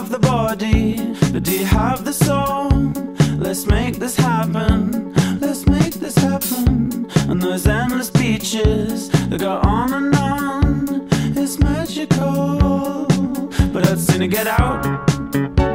have the body, but do you have the soul? Let's make this happen. Let's make this happen. And those endless beaches that go on and on, it's magical. But I'd sooner get out